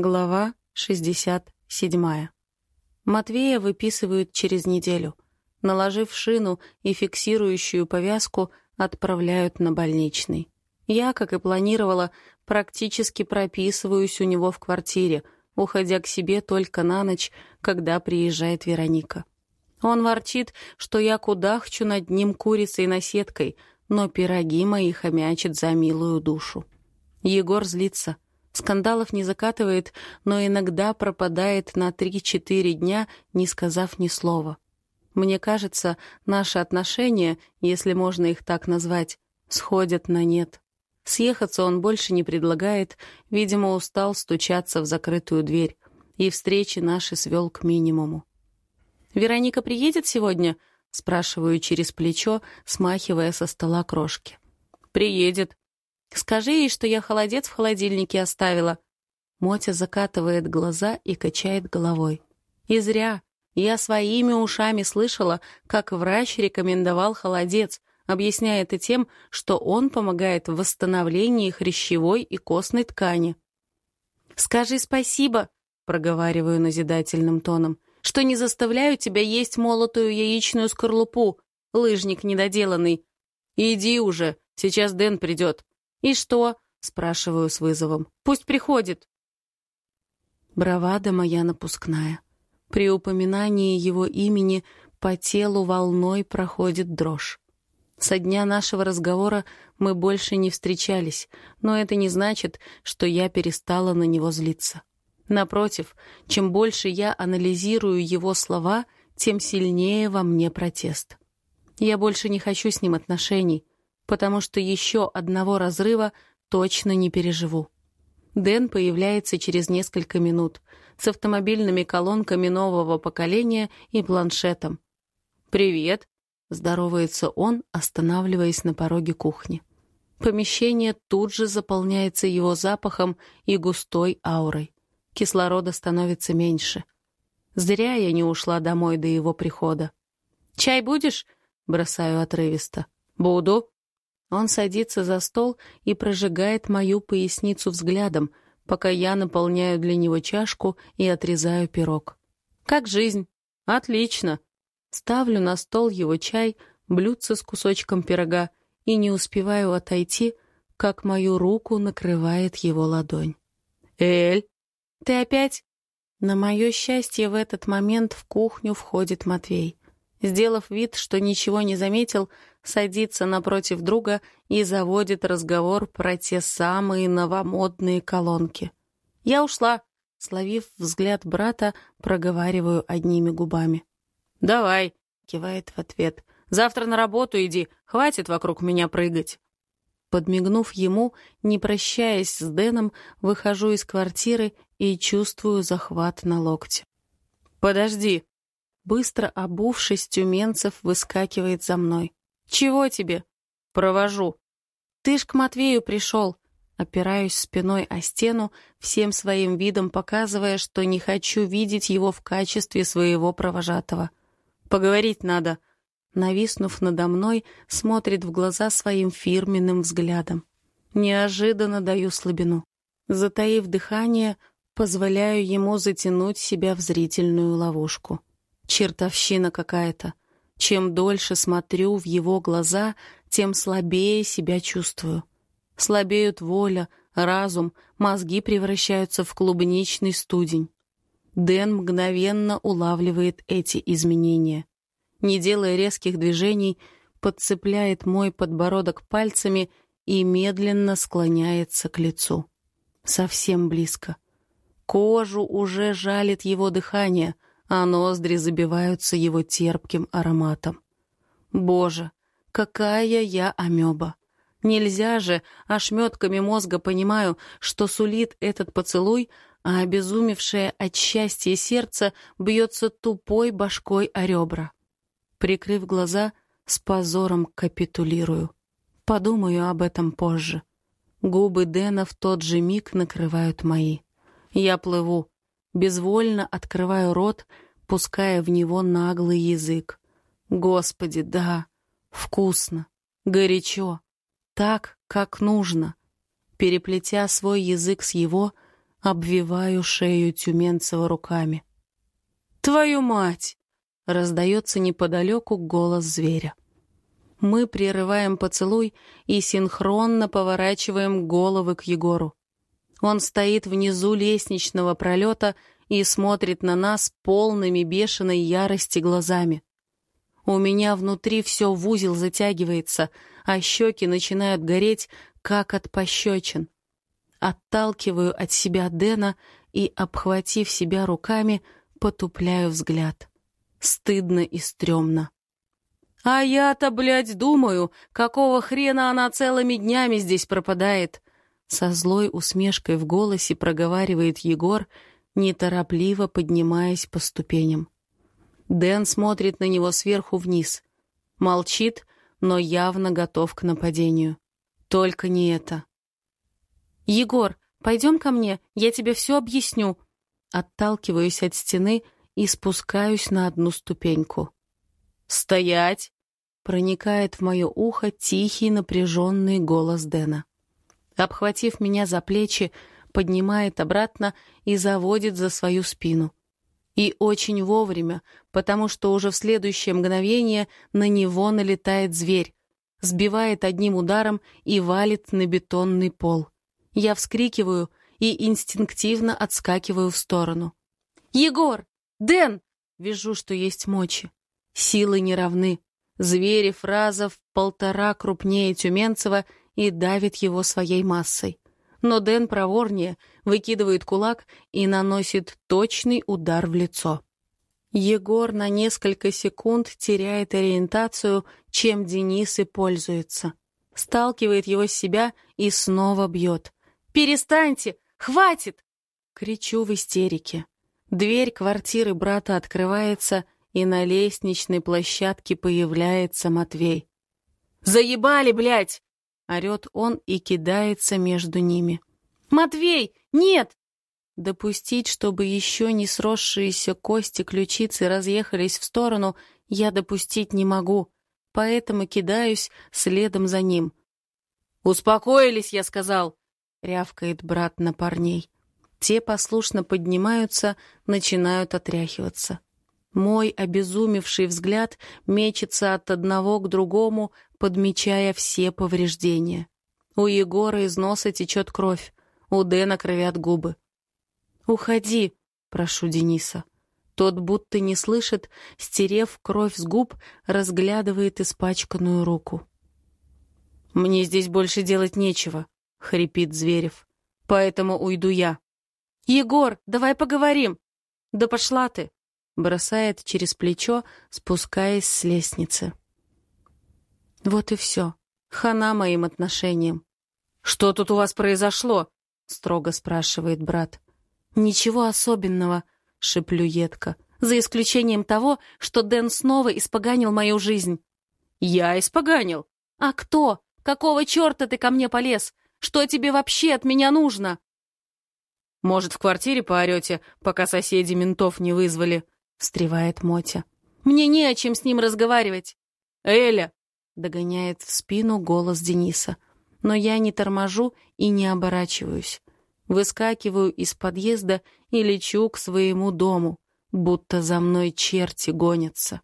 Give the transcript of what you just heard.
Глава 67. Матвея выписывают через неделю. Наложив шину и фиксирующую повязку, отправляют на больничный. Я, как и планировала, практически прописываюсь у него в квартире, уходя к себе только на ночь, когда приезжает Вероника. Он ворчит, что я кудахчу над ним курицей-наседкой, но пироги мои хомячат за милую душу. Егор злится — Скандалов не закатывает, но иногда пропадает на 3-4 дня, не сказав ни слова. Мне кажется, наши отношения, если можно их так назвать, сходят на нет. Съехаться он больше не предлагает, видимо, устал стучаться в закрытую дверь, и встречи наши свел к минимуму. «Вероника приедет сегодня?» — спрашиваю через плечо, смахивая со стола крошки. «Приедет», Скажи ей, что я холодец в холодильнике оставила». Мотя закатывает глаза и качает головой. «И зря. Я своими ушами слышала, как врач рекомендовал холодец, объясняя это тем, что он помогает в восстановлении хрящевой и костной ткани. «Скажи спасибо», — проговариваю назидательным тоном, «что не заставляю тебя есть молотую яичную скорлупу, лыжник недоделанный. Иди уже, сейчас Дэн придет. «И что?» — спрашиваю с вызовом. «Пусть приходит». Бравада моя напускная. При упоминании его имени по телу волной проходит дрожь. Со дня нашего разговора мы больше не встречались, но это не значит, что я перестала на него злиться. Напротив, чем больше я анализирую его слова, тем сильнее во мне протест. Я больше не хочу с ним отношений, потому что еще одного разрыва точно не переживу. Дэн появляется через несколько минут с автомобильными колонками нового поколения и планшетом. «Привет!» — здоровается он, останавливаясь на пороге кухни. Помещение тут же заполняется его запахом и густой аурой. Кислорода становится меньше. Зря я не ушла домой до его прихода. «Чай будешь?» — бросаю отрывисто. «Буду», он садится за стол и прожигает мою поясницу взглядом, пока я наполняю для него чашку и отрезаю пирог. «Как жизнь?» «Отлично!» Ставлю на стол его чай, блюдце с кусочком пирога и не успеваю отойти, как мою руку накрывает его ладонь. «Эль!» «Ты опять?» На мое счастье, в этот момент в кухню входит Матвей. Сделав вид, что ничего не заметил, садится напротив друга и заводит разговор про те самые новомодные колонки. «Я ушла», — словив взгляд брата, проговариваю одними губами. «Давай», — кивает в ответ. «Завтра на работу иди, хватит вокруг меня прыгать». Подмигнув ему, не прощаясь с Дэном, выхожу из квартиры и чувствую захват на локте. «Подожди», Быстро обувшись, Тюменцев выскакивает за мной. «Чего тебе?» «Провожу». «Ты ж к Матвею пришел». Опираюсь спиной о стену, всем своим видом показывая, что не хочу видеть его в качестве своего провожатого. «Поговорить надо». Нависнув надо мной, смотрит в глаза своим фирменным взглядом. Неожиданно даю слабину. Затаив дыхание, позволяю ему затянуть себя в зрительную ловушку. Чертовщина какая-то. Чем дольше смотрю в его глаза, тем слабее себя чувствую. Слабеют воля, разум, мозги превращаются в клубничный студень. Дэн мгновенно улавливает эти изменения. Не делая резких движений, подцепляет мой подбородок пальцами и медленно склоняется к лицу. Совсем близко. Кожу уже жалит его дыхание — а ноздри забиваются его терпким ароматом. Боже, какая я амеба! Нельзя же, ошметками мозга понимаю, что сулит этот поцелуй, а обезумевшее от счастья сердце бьется тупой башкой о ребра. Прикрыв глаза, с позором капитулирую. Подумаю об этом позже. Губы Дэна в тот же миг накрывают мои. Я плыву, безвольно открываю рот, пуская в него наглый язык. Господи, да, вкусно, горячо, так, как нужно. Переплетя свой язык с его, обвиваю шею Тюменцева руками. «Твою мать!» — раздается неподалеку голос зверя. Мы прерываем поцелуй и синхронно поворачиваем головы к Егору. Он стоит внизу лестничного пролета и смотрит на нас полными бешеной ярости глазами. У меня внутри все в узел затягивается, а щеки начинают гореть, как от пощечин. Отталкиваю от себя Дэна и, обхватив себя руками, потупляю взгляд. Стыдно и стрёмно. А я-то, блядь, думаю, какого хрена она целыми днями здесь пропадает. Со злой усмешкой в голосе проговаривает Егор, неторопливо поднимаясь по ступеням. Дэн смотрит на него сверху вниз. Молчит, но явно готов к нападению. Только не это. «Егор, пойдем ко мне, я тебе все объясню». Отталкиваюсь от стены и спускаюсь на одну ступеньку. «Стоять!» — проникает в мое ухо тихий напряженный голос Дэна. Обхватив меня за плечи, поднимает обратно и заводит за свою спину. И очень вовремя, потому что уже в следующее мгновение на него налетает зверь, сбивает одним ударом и валит на бетонный пол. Я вскрикиваю и инстинктивно отскакиваю в сторону. «Егор! Дэн!» Вижу, что есть мочи. Силы не равны. Звери фразов полтора крупнее Тюменцева и давит его своей массой. Но Дэн проворнее, выкидывает кулак и наносит точный удар в лицо. Егор на несколько секунд теряет ориентацию, чем Денис и пользуется. Сталкивает его с себя и снова бьет. «Перестаньте! Хватит!» Кричу в истерике. Дверь квартиры брата открывается — и на лестничной площадке появляется Матвей. «Заебали, блядь!» — орёт он и кидается между ними. «Матвей, нет!» Допустить, чтобы еще не сросшиеся кости ключицы разъехались в сторону, я допустить не могу, поэтому кидаюсь следом за ним. «Успокоились, я сказал!» — рявкает брат на парней. Те послушно поднимаются, начинают отряхиваться. Мой обезумевший взгляд мечется от одного к другому, подмечая все повреждения. У Егора из носа течет кровь, у Дэна кровят губы. «Уходи», — прошу Дениса. Тот будто не слышит, стерев кровь с губ, разглядывает испачканную руку. «Мне здесь больше делать нечего», — хрипит Зверев. «Поэтому уйду я». «Егор, давай поговорим!» «Да пошла ты!» Бросает через плечо, спускаясь с лестницы. Вот и все. Хана моим отношениям. «Что тут у вас произошло?» — строго спрашивает брат. «Ничего особенного», — шеплю едко, «за исключением того, что Дэн снова испоганил мою жизнь». «Я испоганил?» «А кто? Какого черта ты ко мне полез? Что тебе вообще от меня нужно?» «Может, в квартире поорете, пока соседи ментов не вызвали?» — встревает Мотя. «Мне не о чем с ним разговаривать!» «Эля!» — догоняет в спину голос Дениса. Но я не торможу и не оборачиваюсь. Выскакиваю из подъезда и лечу к своему дому, будто за мной черти гонятся.